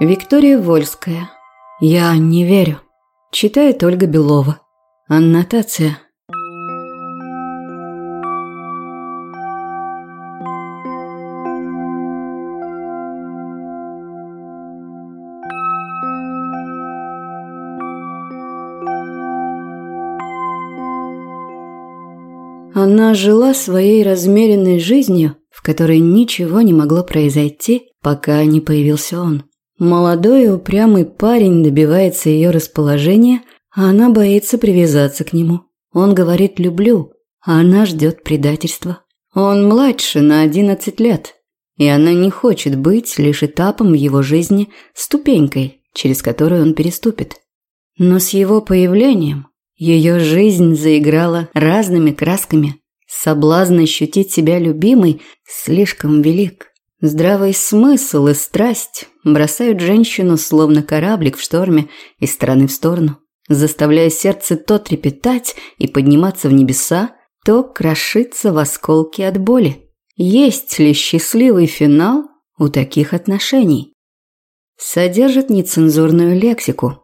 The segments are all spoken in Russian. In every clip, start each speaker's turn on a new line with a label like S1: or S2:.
S1: Виктория Вольская. Я не верю. Читает Ольга Белова. Аннотация. Она жила своей размеренной жизнью, в которой ничего не могло произойти, пока не появился он. Молодой и упрямый парень добивается ее расположения, а она боится привязаться к нему. Он говорит «люблю», а она ждет предательства. Он младше на 11 лет, и она не хочет быть лишь этапом в его жизни, ступенькой, через которую он переступит. Но с его появлением ее жизнь заиграла разными красками. Соблазн ощутить себя любимой слишком велик. Здравый смысл и страсть бросают женщину словно кораблик в шторме из стороны в сторону, заставляя сердце то трепетать и подниматься в небеса, то крошиться в осколки от боли. Есть ли счастливый финал у таких отношений? Содержит нецензурную лексику,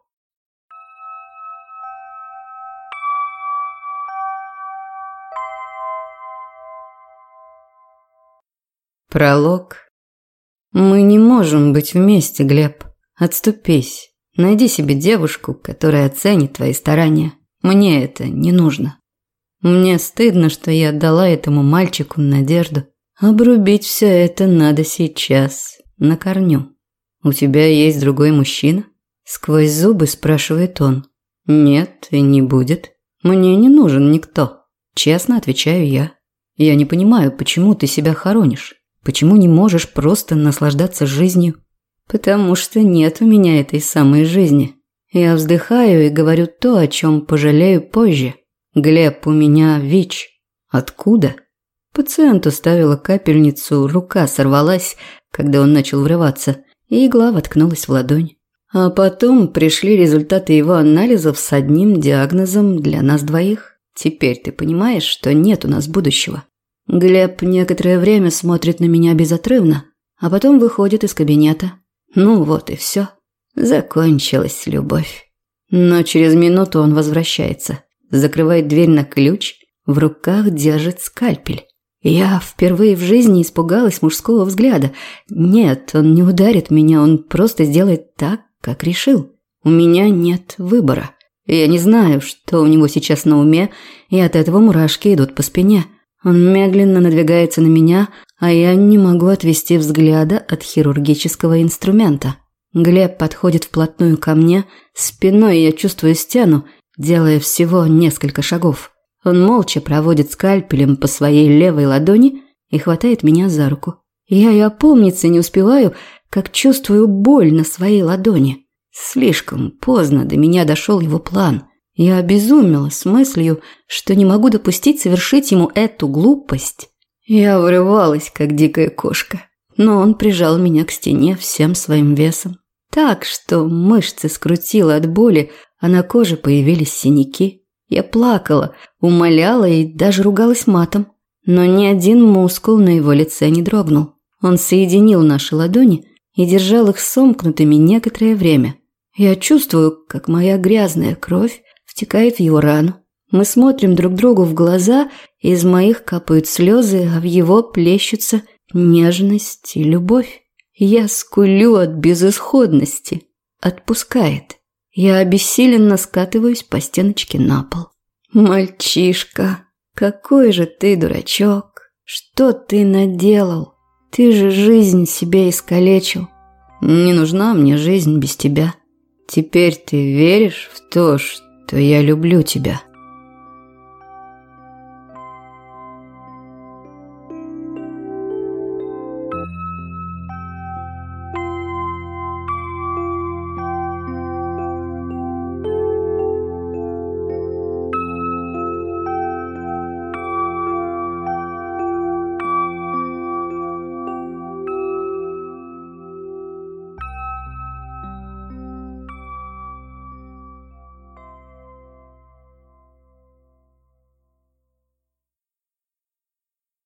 S1: Пролог. Мы не можем быть вместе, Глеб. Отступись. Найди себе девушку, которая оценит твои старания. Мне это не нужно. Мне стыдно, что я отдала этому мальчику надежду. Обрубить все это надо сейчас, на корню. У тебя есть другой мужчина? Сквозь зубы спрашивает он. Нет, и не будет. Мне не нужен никто. Честно отвечаю я. Я не понимаю, почему ты себя хоронишь. Почему не можешь просто наслаждаться жизнью? Потому что нет у меня этой самой жизни. Я вздыхаю и говорю то, о чем пожалею позже. Глеб, у меня ВИЧ. Откуда? Пациенту ставила капельницу, рука сорвалась, когда он начал врываться, и игла воткнулась в ладонь. А потом пришли результаты его анализов с одним диагнозом для нас двоих. Теперь ты понимаешь, что нет у нас будущего. Глеб некоторое время смотрит на меня безотрывно, а потом выходит из кабинета. Ну вот и все. Закончилась любовь. Но через минуту он возвращается, закрывает дверь на ключ, в руках держит скальпель. Я впервые в жизни испугалась мужского взгляда. Нет, он не ударит меня, он просто сделает так, как решил. У меня нет выбора. Я не знаю, что у него сейчас на уме, и от этого мурашки идут по спине. Он медленно надвигается на меня, а я не могу отвести взгляда от хирургического инструмента. Глеб подходит вплотную ко мне, спиной я чувствую стену, делая всего несколько шагов. Он молча проводит скальпелем по своей левой ладони и хватает меня за руку. Я и опомниться не успеваю, как чувствую боль на своей ладони. Слишком поздно до меня дошел его план. Я обезумела с мыслью, что не могу допустить совершить ему эту глупость. Я вырывалась, как дикая кошка, но он прижал меня к стене всем своим весом. Так, что мышцы скрутило от боли, а на коже появились синяки. Я плакала, умоляла и даже ругалась матом. Но ни один мускул на его лице не дрогнул. Он соединил наши ладони и держал их сомкнутыми некоторое время. Я чувствую, как моя грязная кровь втекает в его рану. Мы смотрим друг другу в глаза, из моих капают слезы, а в его плещутся нежность и любовь. Я скулю от безысходности. Отпускает. Я обессиленно скатываюсь по стеночке на пол. «Мальчишка, какой же ты дурачок! Что ты наделал? Ты же жизнь себе искалечил. Не нужна мне жизнь без тебя. Теперь ты веришь в то, что то я люблю тебя.